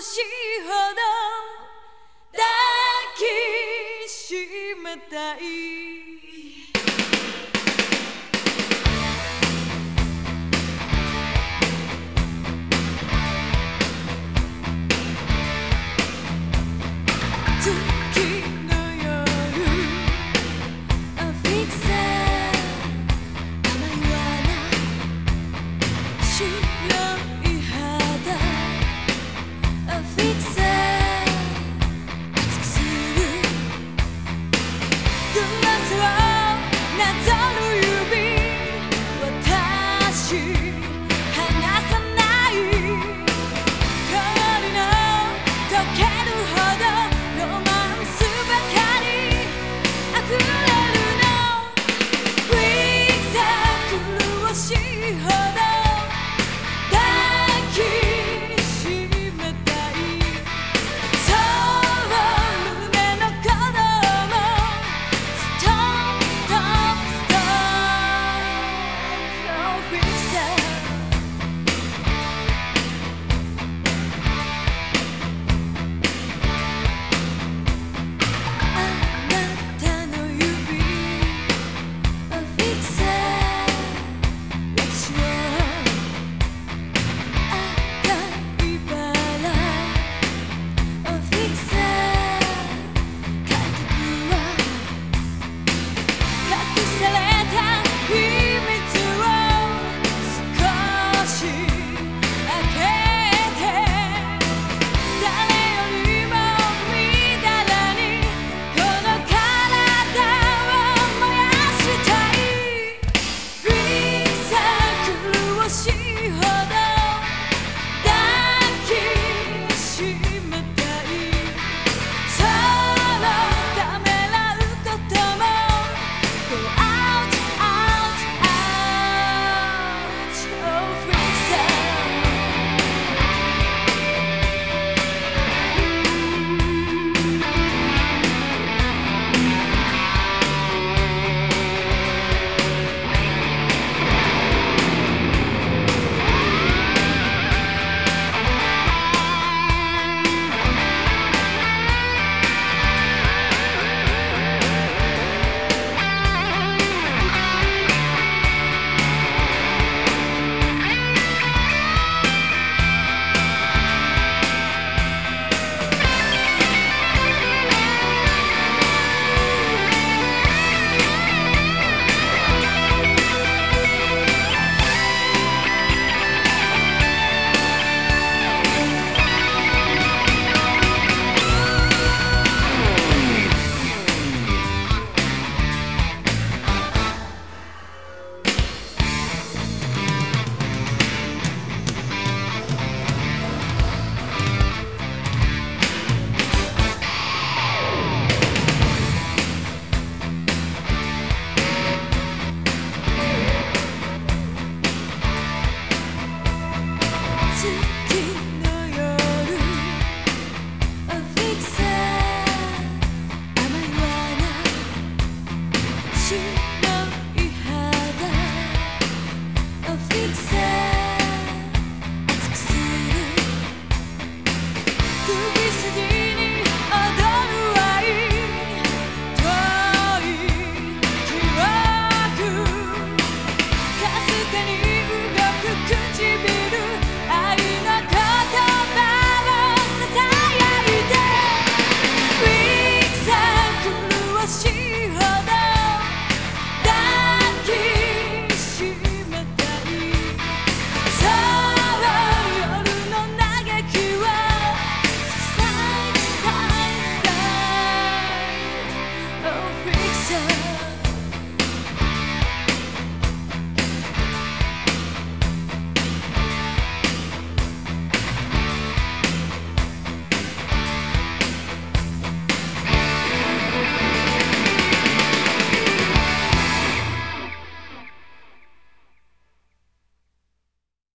しいほど抱きしめたい。をなぞ